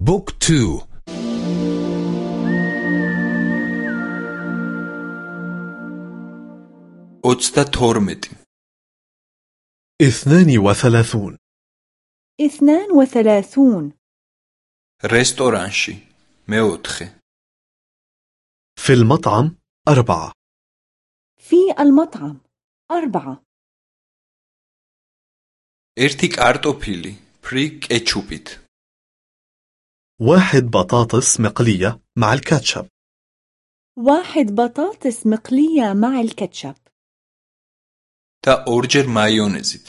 Book two. ოცდათორმეტი اثنان وثلاثون. اثنان وثلاثون. რესტორანში მეოთხე. في المطعم أربعة. في المطعم أربعة. ერთი კარტოფილი ფრი კეტჩუპით واحد بطاطس مقلية مع الكاتشب. واحد بطاطس مقلية مع الكاتشب. تا أورجر مايونيزيت.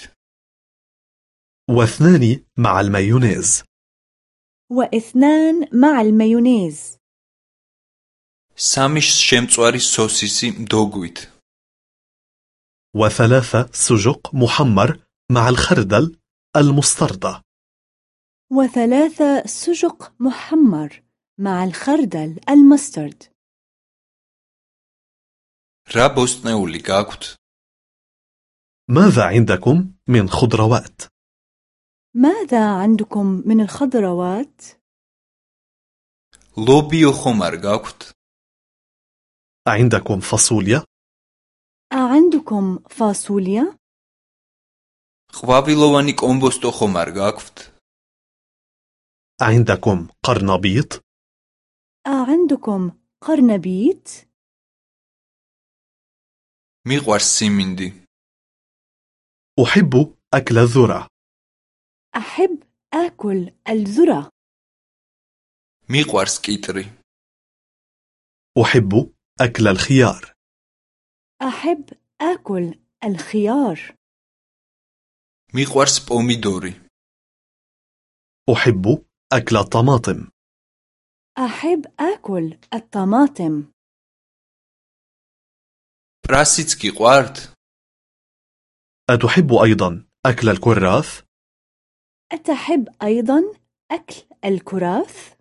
واثنان مع المايونيز. واثنان مع المايونيز. სამის შემწვარი سوسيسي دوغويت وثلاثة سجق محمر مع الخردل المستردة. وثلاثة سجق محمر مع الخردل المسترد რა ბოსტნეული გაქვთ? ماذا عندكم من خضروات؟ ماذا عندكم من الخضروات؟ ლობიო ხომ არ გაქვთ? عندكم فاصوليا؟ أعندكم فاصوليا؟ ყვავილოვანი კომბოსტო ხომ არ გაქვთ? أعندكم قرنبيط؟ أعندكم قرنبيط؟ ميغوار سيميندي أحب أكل الذرة. أحب آكل الذرة. მიყვარს კიტრი أحب أكل الخيار. أحب آكل الخيار. მიყვარს პომიდორი أحب أكل الطماطم أحب أكل الطماطم პრასიც გიყვართ أتحب أيضا أكل الكراث؟ أتحب أيضا أكل الكراث؟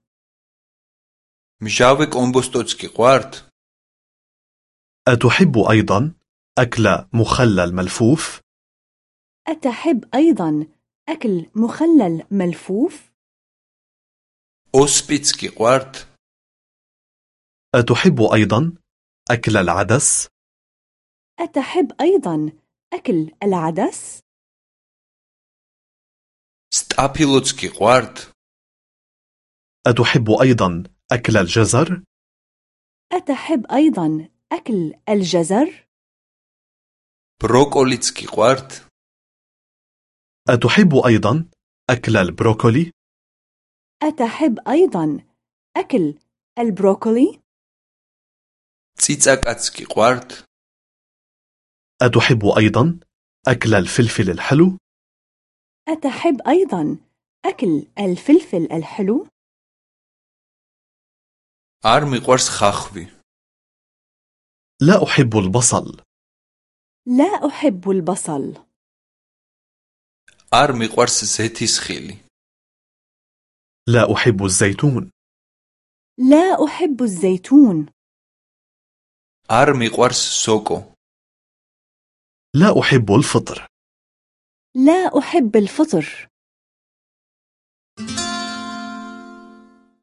მჟავე კომბოსტოც გიყვართ أتحب أيضا أكل مخلل ملفوف؟ أتحب أيضا أكل مخلل ملفوف؟ ოსპიც გიყვართ أتحب أيضا أكل العدس؟ أتحب أيضا أكل العدس؟ სტაფილოც გიყვართ أتحب أيضا أكل الجزر؟ أتحب أيضا أكل الجزر؟ ბროკოლიც გიყვართ أتحب أيضا أكل البروكولي؟ أتحب أيضا أكل البروكولي؟ ციცაკაც გიყვართ? أتحب أيضا أكل الفلفل الحلو؟ أتحب أيضا أكل الفلفل الحلو؟ არ მიყვარს ხახვი. لا أحب البصل لا أحب البصل არ მიყვარს ზეთისხილი. لا أحب الزيتون لا أحب الزيتون არ მიყვარს სოკო. لا أحب الفطر لا أحب الفطر